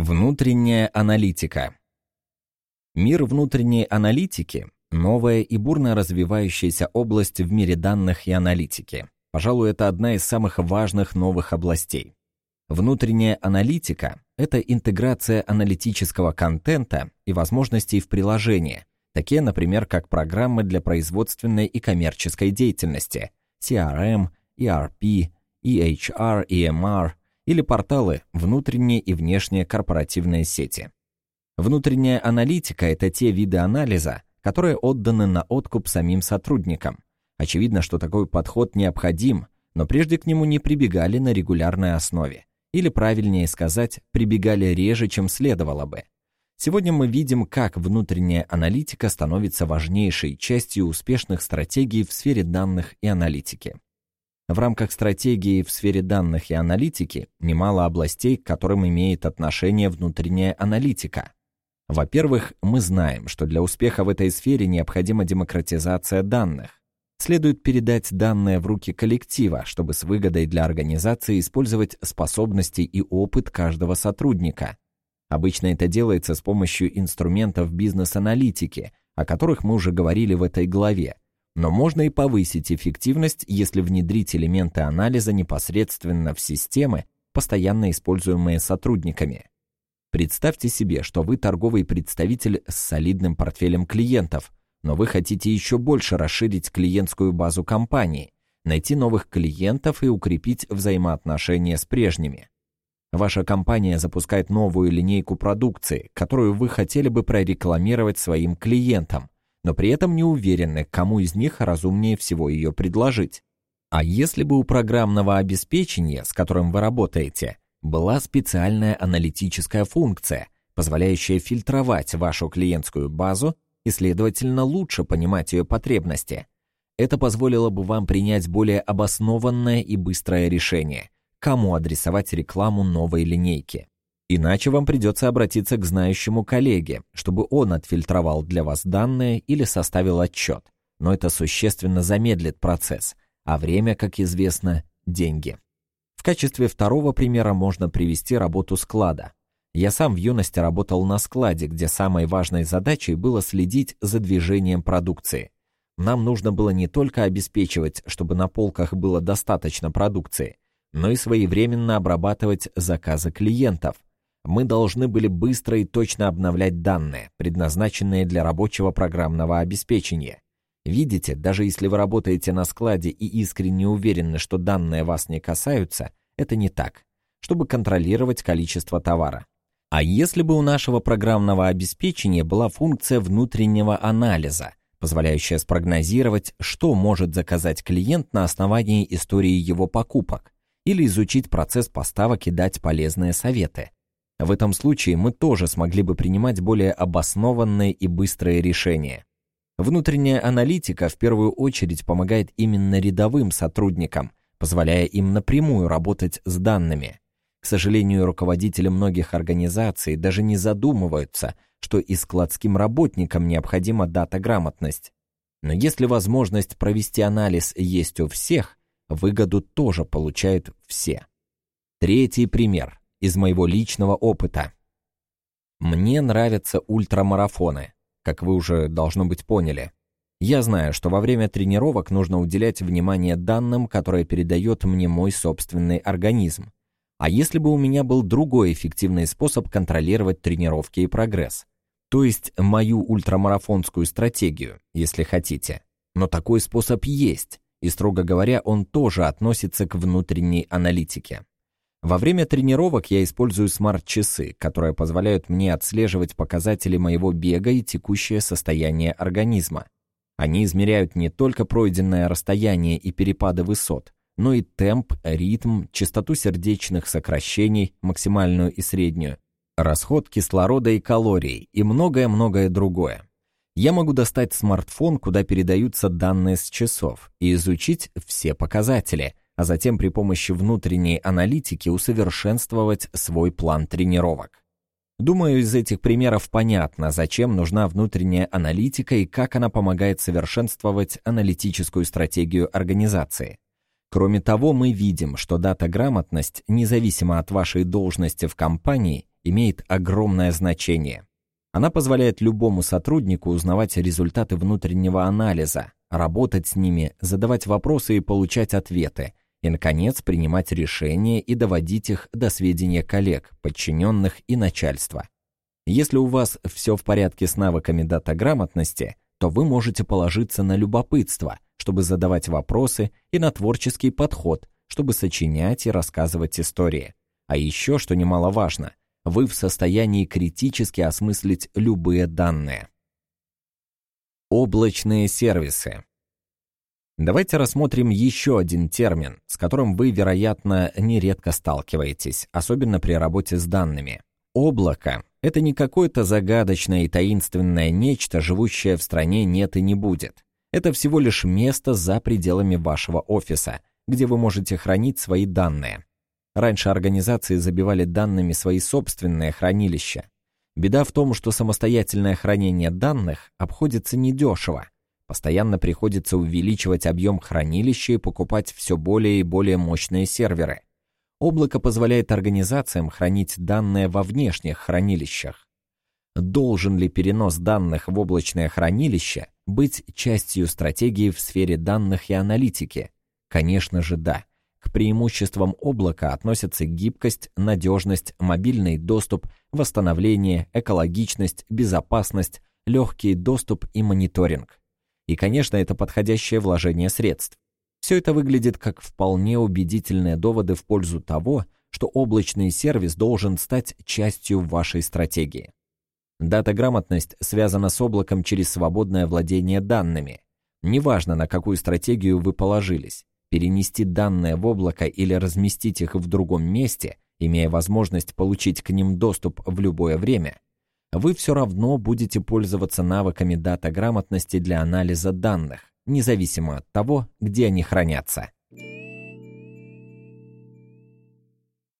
Внутренняя аналитика. Мир внутренней аналитики – новая и бурно развивающаяся область в мире данных и аналитики. Пожалуй, это одна из самых важных новых областей. Внутренняя аналитика – это интеграция аналитического контента и возможностей в приложении, такие, например, как программы для производственной и коммерческой деятельности, CRM, ERP, EHR, EMR, или порталы внутренние и внешние корпоративные сети. Внутренняя аналитика – это те виды анализа, которые отданы на откуп самим сотрудникам. Очевидно, что такой подход необходим, но прежде к нему не прибегали на регулярной основе. Или, правильнее сказать, прибегали реже, чем следовало бы. Сегодня мы видим, как внутренняя аналитика становится важнейшей частью успешных стратегий в сфере данных и аналитики. В рамках стратегии в сфере данных и аналитики немало областей, к которым имеет отношение внутренняя аналитика. Во-первых, мы знаем, что для успеха в этой сфере необходима демократизация данных. Следует передать данные в руки коллектива, чтобы с выгодой для организации использовать способности и опыт каждого сотрудника. Обычно это делается с помощью инструментов бизнес-аналитики, о которых мы уже говорили в этой главе, но можно и повысить эффективность, если внедрить элементы анализа непосредственно в системы, постоянно используемые сотрудниками. Представьте себе, что вы торговый представитель с солидным портфелем клиентов, но вы хотите еще больше расширить клиентскую базу компании, найти новых клиентов и укрепить взаимоотношения с прежними. Ваша компания запускает новую линейку продукции, которую вы хотели бы прорекламировать своим клиентам – но при этом не уверены, кому из них разумнее всего ее предложить. А если бы у программного обеспечения, с которым вы работаете, была специальная аналитическая функция, позволяющая фильтровать вашу клиентскую базу и, следовательно, лучше понимать ее потребности, это позволило бы вам принять более обоснованное и быстрое решение, кому адресовать рекламу новой линейки. Иначе вам придется обратиться к знающему коллеге, чтобы он отфильтровал для вас данные или составил отчет. Но это существенно замедлит процесс, а время, как известно, деньги. В качестве второго примера можно привести работу склада. Я сам в юности работал на складе, где самой важной задачей было следить за движением продукции. Нам нужно было не только обеспечивать, чтобы на полках было достаточно продукции, но и своевременно обрабатывать заказы клиентов – мы должны были быстро и точно обновлять данные, предназначенные для рабочего программного обеспечения. Видите, даже если вы работаете на складе и искренне уверены, что данные вас не касаются, это не так, чтобы контролировать количество товара. А если бы у нашего программного обеспечения была функция внутреннего анализа, позволяющая спрогнозировать, что может заказать клиент на основании истории его покупок, или изучить процесс поставок и дать полезные советы, в этом случае мы тоже смогли бы принимать более обоснованные и быстрые решения. Внутренняя аналитика в первую очередь помогает именно рядовым сотрудникам, позволяя им напрямую работать с данными. К сожалению, руководители многих организаций даже не задумываются, что и складским работникам необходима дата-грамотность. Но если возможность провести анализ есть у всех, выгоду тоже получают все. Третий пример из моего личного опыта. Мне нравятся ультрамарафоны, как вы уже должно быть поняли. Я знаю, что во время тренировок нужно уделять внимание данным, которые передает мне мой собственный организм. А если бы у меня был другой эффективный способ контролировать тренировки и прогресс? То есть мою ультрамарафонскую стратегию, если хотите. Но такой способ есть, и, строго говоря, он тоже относится к внутренней аналитике. Во время тренировок я использую смарт-часы, которые позволяют мне отслеживать показатели моего бега и текущее состояние организма. Они измеряют не только пройденное расстояние и перепады высот, но и темп, ритм, частоту сердечных сокращений, максимальную и среднюю, расход кислорода и калорий и многое-многое другое. Я могу достать смартфон, куда передаются данные с часов, и изучить все показатели – а затем при помощи внутренней аналитики усовершенствовать свой план тренировок. Думаю, из этих примеров понятно, зачем нужна внутренняя аналитика и как она помогает совершенствовать аналитическую стратегию организации. Кроме того, мы видим, что дата-грамотность, независимо от вашей должности в компании, имеет огромное значение. Она позволяет любому сотруднику узнавать результаты внутреннего анализа, работать с ними, задавать вопросы и получать ответы, и, наконец, принимать решения и доводить их до сведения коллег, подчиненных и начальства. Если у вас все в порядке с навыками датаграмотности, то вы можете положиться на любопытство, чтобы задавать вопросы, и на творческий подход, чтобы сочинять и рассказывать истории. А еще, что немаловажно, вы в состоянии критически осмыслить любые данные. Облачные сервисы. Давайте рассмотрим еще один термин, с которым вы, вероятно, нередко сталкиваетесь, особенно при работе с данными. Облако — это не какое-то загадочное и таинственное нечто, живущее в стране нет и не будет. Это всего лишь место за пределами вашего офиса, где вы можете хранить свои данные. Раньше организации забивали данными свои собственные хранилища. Беда в том, что самостоятельное хранение данных обходится недешево. Постоянно приходится увеличивать объем хранилища и покупать все более и более мощные серверы. Облако позволяет организациям хранить данные во внешних хранилищах. Должен ли перенос данных в облачное хранилище быть частью стратегии в сфере данных и аналитики? Конечно же, да. К преимуществам облака относятся гибкость, надежность, мобильный доступ, восстановление, экологичность, безопасность, легкий доступ и мониторинг. И, конечно, это подходящее вложение средств. Все это выглядит как вполне убедительные доводы в пользу того, что облачный сервис должен стать частью вашей стратегии. Дата-грамотность связана с облаком через свободное владение данными. Неважно, на какую стратегию вы положились перенести данные в облако или разместить их в другом месте, имея возможность получить к ним доступ в любое время, вы все равно будете пользоваться навыками дата-грамотности для анализа данных, независимо от того, где они хранятся.